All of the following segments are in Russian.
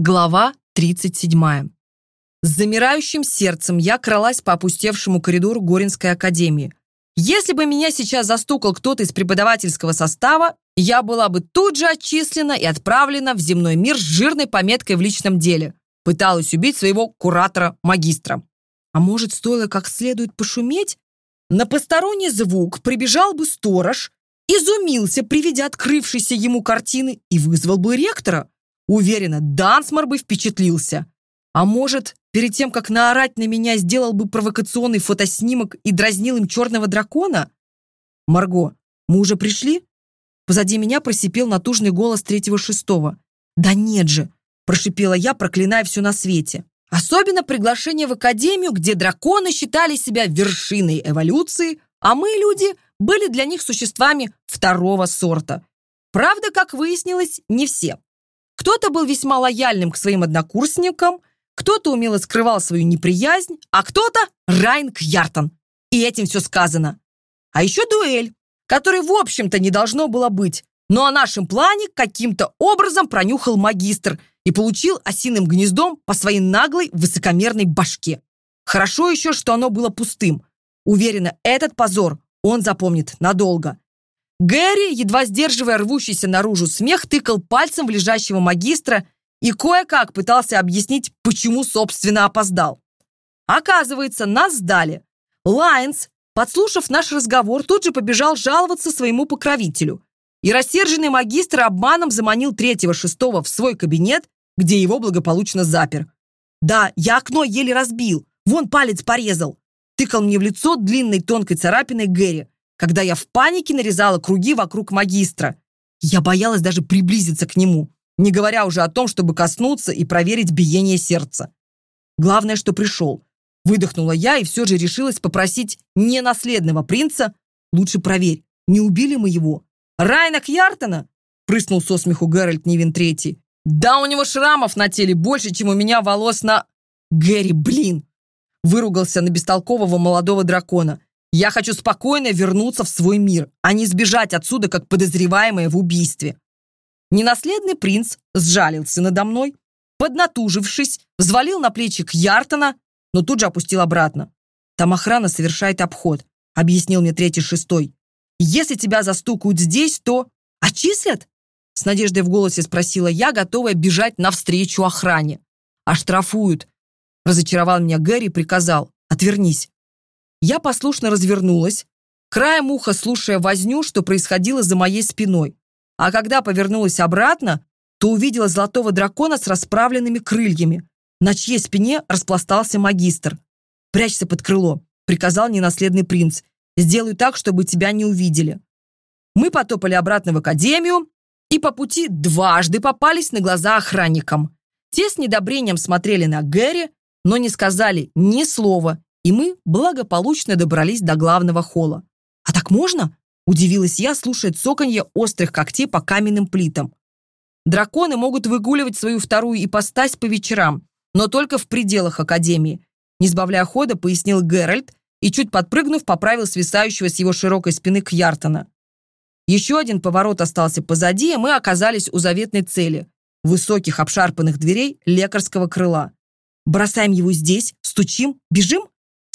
Глава 37. С замирающим сердцем я кралась по опустевшему коридору Горинской академии. Если бы меня сейчас застукал кто-то из преподавательского состава, я была бы тут же отчислена и отправлена в земной мир с жирной пометкой в личном деле. Пыталась убить своего куратора-магистра. А может, стоило как следует пошуметь? На посторонний звук прибежал бы сторож, изумился при виде открывшейся ему картины и вызвал бы ректора – Уверена, Дансмор бы впечатлился. А может, перед тем, как наорать на меня, сделал бы провокационный фотоснимок и дразнил им черного дракона? Марго, мы уже пришли? Позади меня просипел натужный голос третьего шестого. Да нет же, прошипела я, проклиная все на свете. Особенно приглашение в академию, где драконы считали себя вершиной эволюции, а мы, люди, были для них существами второго сорта. Правда, как выяснилось, не все. Кто-то был весьма лояльным к своим однокурсникам, кто-то умело скрывал свою неприязнь, а кто-то – Райнг Яртон. И этим все сказано. А еще дуэль, которой, в общем-то, не должно было быть. Но о нашем плане каким-то образом пронюхал магистр и получил осиным гнездом по своей наглой высокомерной башке. Хорошо еще, что оно было пустым. Уверена, этот позор он запомнит надолго. Гэри, едва сдерживая рвущийся наружу смех, тыкал пальцем в лежащего магистра и кое-как пытался объяснить, почему, собственно, опоздал. Оказывается, нас сдали. Лайнс, подслушав наш разговор, тут же побежал жаловаться своему покровителю. И рассерженный магистр обманом заманил третьего-шестого в свой кабинет, где его благополучно запер. «Да, я окно еле разбил, вон палец порезал», тыкал мне в лицо длинной тонкой царапиной Гэри когда я в панике нарезала круги вокруг магистра. Я боялась даже приблизиться к нему, не говоря уже о том, чтобы коснуться и проверить биение сердца. Главное, что пришел. Выдохнула я и все же решилась попросить ненаследного принца «Лучше проверь, не убили мы его?» «Райна Кьяртона?» прыснул со смеху Гэральт Нивен Третий. «Да у него шрамов на теле больше, чем у меня волос на...» «Гэри, блин!» выругался на бестолкового молодого дракона. Я хочу спокойно вернуться в свой мир, а не сбежать отсюда, как подозреваемая в убийстве. Ненаследный принц сжалился надо мной, поднатужившись, взвалил на плечи Кьяртона, но тут же опустил обратно. Там охрана совершает обход, объяснил мне третий шестой. Если тебя застукают здесь, то... Отчислят? С надеждой в голосе спросила я, готовая бежать навстречу охране. Оштрафуют. Разочаровал меня Гэри и приказал. Отвернись. Я послушно развернулась, краем уха слушая возню, что происходило за моей спиной. А когда повернулась обратно, то увидела золотого дракона с расправленными крыльями, на чьей спине распластался магистр. «Прячься под крыло», — приказал ненаследный принц. «Сделаю так, чтобы тебя не увидели». Мы потопали обратно в академию и по пути дважды попались на глаза охранникам. Те с недобрением смотрели на Гэри, но не сказали ни слова и мы благополучно добрались до главного холла. «А так можно?» – удивилась я, слушая цоканье острых когтей по каменным плитам. «Драконы могут выгуливать свою вторую ипостась по вечерам, но только в пределах Академии», – не сбавляя хода, пояснил Геральт и, чуть подпрыгнув, поправил свисающего с его широкой спины Кьяртона. Еще один поворот остался позади, и мы оказались у заветной цели – высоких обшарпанных дверей лекарского крыла. «Бросаем его здесь, стучим, бежим?»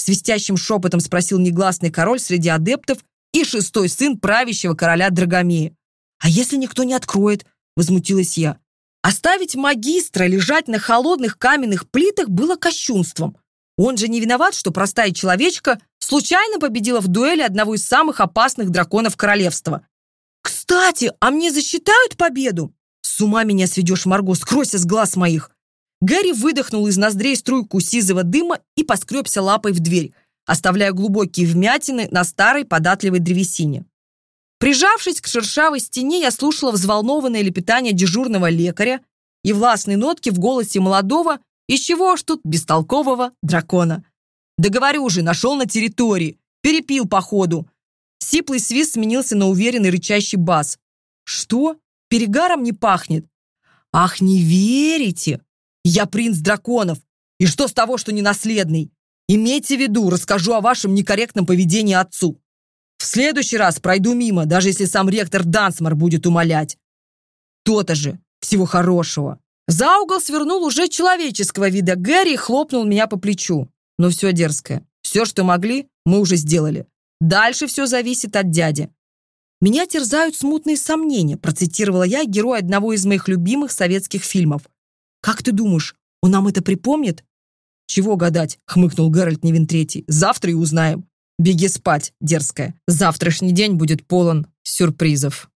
свистящим шепотом спросил негласный король среди адептов и шестой сын правящего короля Драгомея. «А если никто не откроет?» — возмутилась я. Оставить магистра лежать на холодных каменных плитах было кощунством. Он же не виноват, что простая человечка случайно победила в дуэли одного из самых опасных драконов королевства. «Кстати, а мне засчитают победу?» «С ума меня сведешь, Марго, скройся с глаз моих!» Гарри выдохнул из ноздрей струйку сизого дыма и поскребся лапой в дверь, оставляя глубокие вмятины на старой податливой древесине. Прижавшись к шершавой стене, я слушала взволнованное лепетание дежурного лекаря и властные нотки в голосе молодого, из чего аж тут бестолкового дракона. «Да говорю же, нашел на территории, перепил походу». Сиплый свист сменился на уверенный рычащий бас. «Что? Перегаром не пахнет?» «Ах, не верите? Я принц драконов. И что с того, что ненаследный? Имейте в виду, расскажу о вашем некорректном поведении отцу. В следующий раз пройду мимо, даже если сам ректор Дансмар будет умолять. То-то же. Всего хорошего. За угол свернул уже человеческого вида Гэри и хлопнул меня по плечу. Ну все, дерзкое. Все, что могли, мы уже сделали. Дальше все зависит от дяди. Меня терзают смутные сомнения, процитировала я героя одного из моих любимых советских фильмов. «Как ты думаешь, он нам это припомнит?» «Чего гадать?» — хмыкнул Геральт Невин Третий. «Завтра и узнаем». «Беги спать, дерзкая. Завтрашний день будет полон сюрпризов».